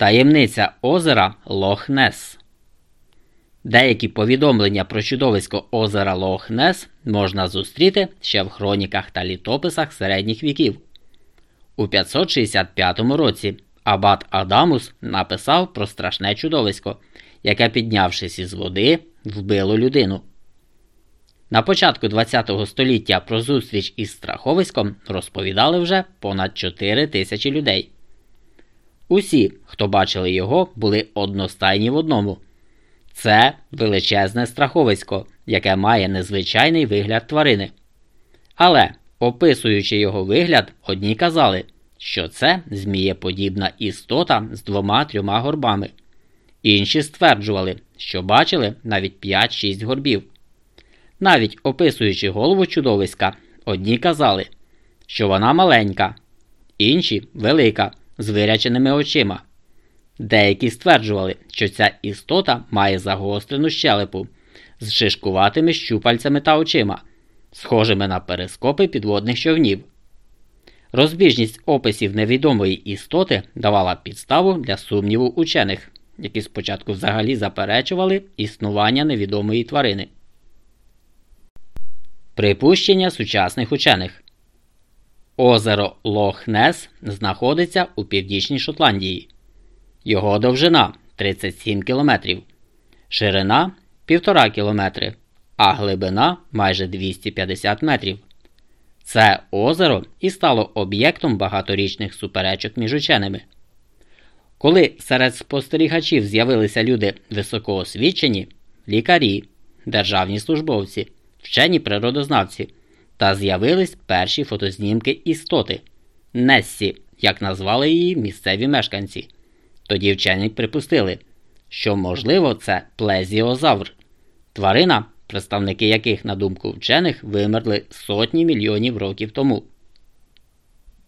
Таємниця озера Лох-Нес Деякі повідомлення про чудовисько озера Лох-Нес можна зустріти ще в хроніках та літописах середніх віків. У 565 році Абат Адамус написав про страшне чудовисько, яке, піднявшись із води, вбило людину. На початку ХХ століття про зустріч із страховиськом розповідали вже понад 4 тисячі людей. Усі, хто бачили його, були одностайні в одному. Це величезне страховисько, яке має незвичайний вигляд тварини. Але, описуючи його вигляд, одні казали, що це змієподібна істота з двома-трьома горбами. Інші стверджували, що бачили навіть 5-6 горбів. Навіть описуючи голову чудовиська, одні казали, що вона маленька, інші велика, з виряченими очима. Деякі стверджували, що ця істота має загострену щелепу з шишкуватими щупальцями та очима, схожими на перископи підводних човнів. Розбіжність описів невідомої істоти давала підставу для сумніву учених, які спочатку взагалі заперечували існування невідомої тварини. Припущення сучасних учених Озеро Лох-Нес знаходиться у північній Шотландії. Його довжина 37 км, ширина 1,5 км, а глибина майже 250 метрів. Це озеро і стало об'єктом багаторічних суперечок між ученими. Коли серед спостерігачів з'явилися люди високоосвічені, лікарі, державні службовці, вчені природознавці, та з'явились перші фотознімки істоти Нессі, як назвали її місцеві мешканці. Тоді вчені припустили, що, можливо, це плезіозавр, тварина, представники яких, на думку вчених, вимерли сотні мільйонів років тому.